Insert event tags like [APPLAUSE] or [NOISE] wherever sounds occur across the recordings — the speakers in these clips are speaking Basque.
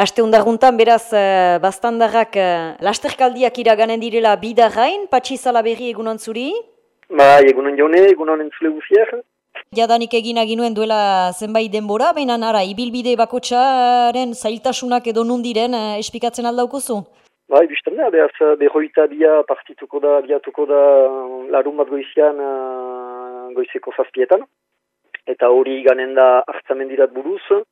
Aste undarguntan, beraz, uh, bastandarrak uh, lasterkaldiak iraganen direla bidarrain, patxi berri egunon zuri? Ba, egunon jone, egunon entzule guziak. Jadanik egin aginuen duela zenbait denbora, baina nara, ibilbide bakotxaren zailtasunak edo nundiren uh, espikatzen aldaukuzu? Ba, ibizten da, behaz, behoita bia partituko da, biatuko da larun bat goizian uh, goizeko zazpietan. Eta hori ganen da hartzamendirat buruz,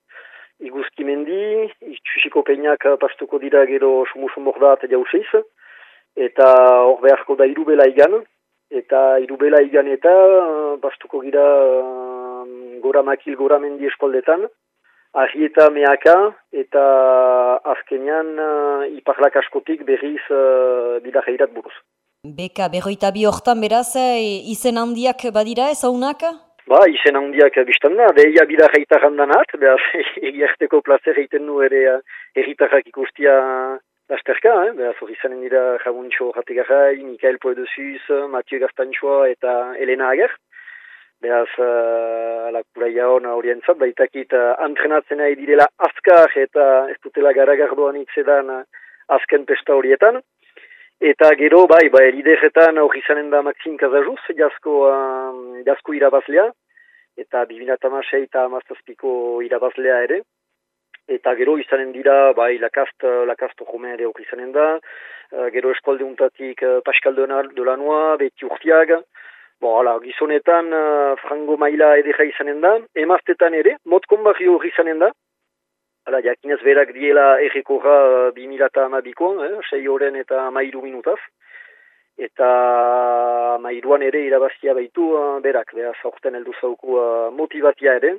iguzkimendi, itxusiko peinak pastuko dira gero sumusun borda eta jauseiz, eta hor beharko da irubela igan, eta irubela igan eta pastuko gira um, gora makil gora mendi eskoldetan, ahieta meaka eta azkenean uh, iparlak askotik berriz uh, bidajeirat buruz. Beka, berroita bi hortan beraz, eh, izen handiak badira ezaunak? Ba, izen handiak biztan da, deia bida jaita jandanat, behaz, [LAUGHS] egiarteko plazer egiten nu ere erritarrak ikustia lasterka, eh? behaz, hori zanen dira jabuntxo jategarrai, Mikael Poedosuz, Mathieu Gastantxoa eta Elena Ager. Behaz, uh, ala kuraia hona orientzat, baitakit uh, antrenatzen nahi direla azkar eta ez dutela garagardoan itzedan uh, azken pesta horietan. Eta gero, bai, bai, lideretan hori zanen da Maxim Kazajuz, jazko, uh, jazko irabazlea, eta bibinatamasei eta amaztazpiko irabazlea ere. Eta gero izanen dira, bai, lakast, lakast jome ere hori izanen da, uh, gero eskolde untatik uh, Pascal Dolanua, beti urtiag, Bo, ala, gizonetan uh, frango maila edera izanen da, emaztetan ere, motkon barri hori izanen da, Hala, jakinez berak diela errekorra uh, 2000 amabikoan, eh, sei horren eta mairu minutaz. Eta mairuan ere irabazia baitu uh, berak, beha zaurten heldu zauku uh, motivatia ere.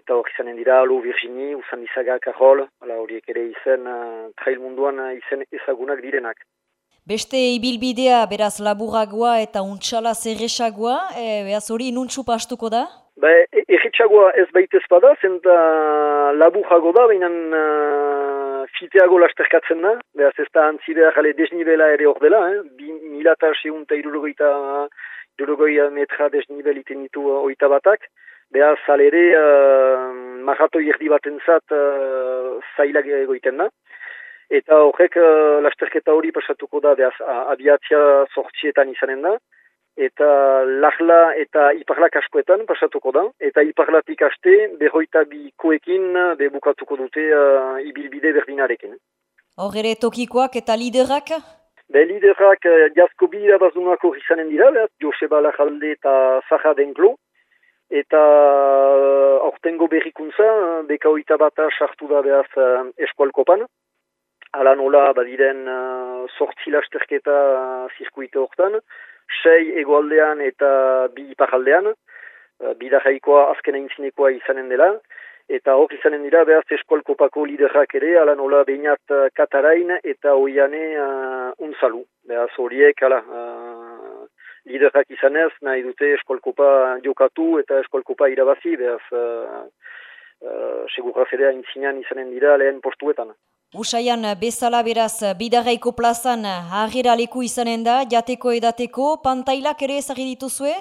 Eta hori zanen dira, Alo Virginie, Usan Izaga, Karol, horiek ere izen, uh, trail munduan izen ezagunak direnak. Beste ibilbidea, beraz, laburagoa eta untxala zerresagoa, e, behaz hori nuntxu pastuko da? Ba, Egitxagoa ez baitez bada, zenta laburago da, baina uh, fiteago lasterkatzen da, behaz ez da antzidea jale desnibela ere hor dela, eh? bi milata seunta irurogoita irurogoi metra desnibel iten ditu uh, oita batak, behaz salere uh, marrato irdi batentzat uh, zailak egoiten da. Eta horrek uh, lasterketa hori pasatuko da, behaz, abiatzia sortzietan izanen da, eta lajla eta iparlak askoetan pasatuko da, eta iparlatik aste berroita bikoekin bebukatuko dute uh, ibilbide berdinarekin. Hor ere tokikoak eta liderak? Be liderak uh, jazko bi irabazunako izanen dira, behaz, Joseba Lajalde eta Zaha Denklo, eta uh, ortengo berrikuntza, uh, beka oita bata sartu da behaz uh, eskualkopan, Ala nola badiren uh, sortzi lasterketa uh, zirkuite hortan, sei egoaldean eta bi iparaldean, uh, bidajaikoa azken aintzinekoa izanen dela, eta hor izanen dira behaz eskualkopako liderak ere, ala nola behinat uh, katarain eta oiane uh, unzalu. Behaz horiek, ala, uh, liderak izanez, nahi dute eskualkopa jokatu eta eskualkopa irabazi, behaz uh, uh, segurra fedea intzinean izanen dira lehen postuetan. Usaian bezala beraz bidarraiko plazan harrera leku izanen da, jateko edateko, pantailak ere ezagri dituzue?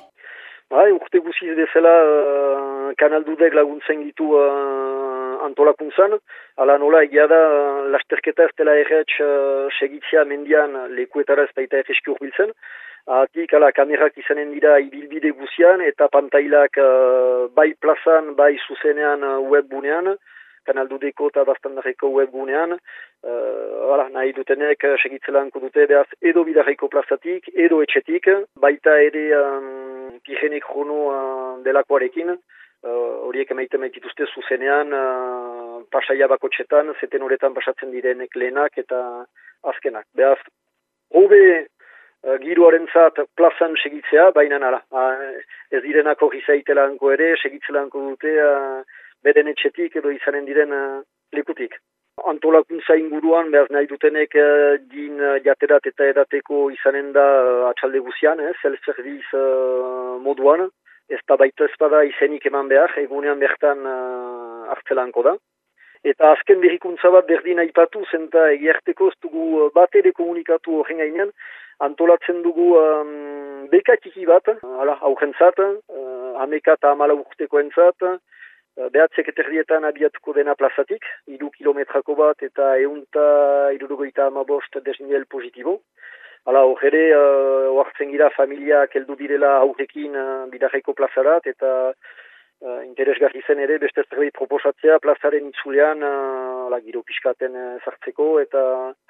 Bai, urte guziz bezala uh, kanaldudek laguntzen ditu uh, antolakuntzan, ala nola egia da uh, lasterketa ez dela erretx uh, segitzia mendian lekuetara ez baita erreski urbiltzen, Atik, ala, kamerak izanen dira ibilbide guzian eta pantailak uh, bai plazan, bai zuzenean uh, webbunean, kanaldudeko eta bastandareko webgunean, uh, nahi dutenek uh, segitzelanko dute behaz edo bidarreko plazatik, edo etxetik, baita ere um, pirenek jono uh, delakoarekin, uh, horiek emaiten maitituzte zuzenean, uh, pasaia bako txetan, zeten horretan pasatzen direnek lehenak eta azkenak. Behaz, hobe giroaren zat plazan segitzea, baina nara, ez direnako gizaitelanko ere, segitzelanko dute, uh, beren etxetik edo izanen diren uh, lekutik. Antolakuntza inguruan, behaz nahi dutenek uh, din uh, jaterat eta edateko izanen da uh, atxalde guzian, eh, self-service uh, moduan, ez da baita ez bada izenik eman behar, egunean bertan uh, hartzelanko da. Eta azken berrikuntza bat berdin aipatu, zenta egiarteko ez dugu bat ere komunikatu horren gainean, antolatzen dugu um, bekatiki bat, ala, aurrentzat, uh, ameka eta amala urteko behatzek eterdietan abiatuko dena plazatik, iru kilometrako bat eta eunta irurugoita amabost desnivel positibo. Hala, horre, uh, oartzen gira familiak heldu direla aurrekin uh, bidarraiko plazarat eta uh, interesgarri zen ere beste zerbait proposatzea plazaren itzulean uh, la, giro piskaten uh, zartzeko eta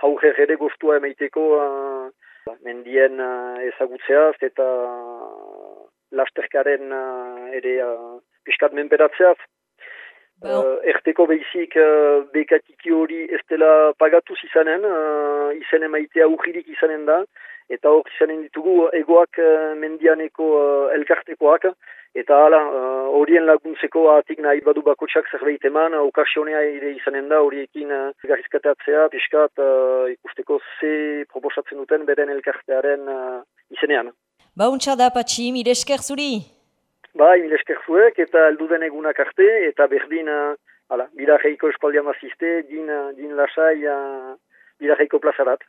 aurre ere goztua emaiteko uh, mendien uh, ezagutzeaz eta lasterkaren uh, ere uh, piskat menperatzeaz. Uh, erteko behizik uh, bekatiki hori ez dela pagatuz izanen, uh, izanen maitea urririk izanen da, eta hor izanen ditugu egoak uh, mendianeko uh, elkartekoak, eta hala horien uh, laguntzeko atik nahi badu bakotsak zerbait eman, okasionea ere izanen da horiekin uh, garrizkatatzea, piskat uh, ikusteko ze proposatzen duten beren elkartearen uh, izenean. Bauntza da, Patxi, mire esker zuri? Bai, mil esker zuek eta elduden egunak arte eta berdin, uh, birajeiko espaldian mazizte, din, din lasai uh, birajeiko plazarat.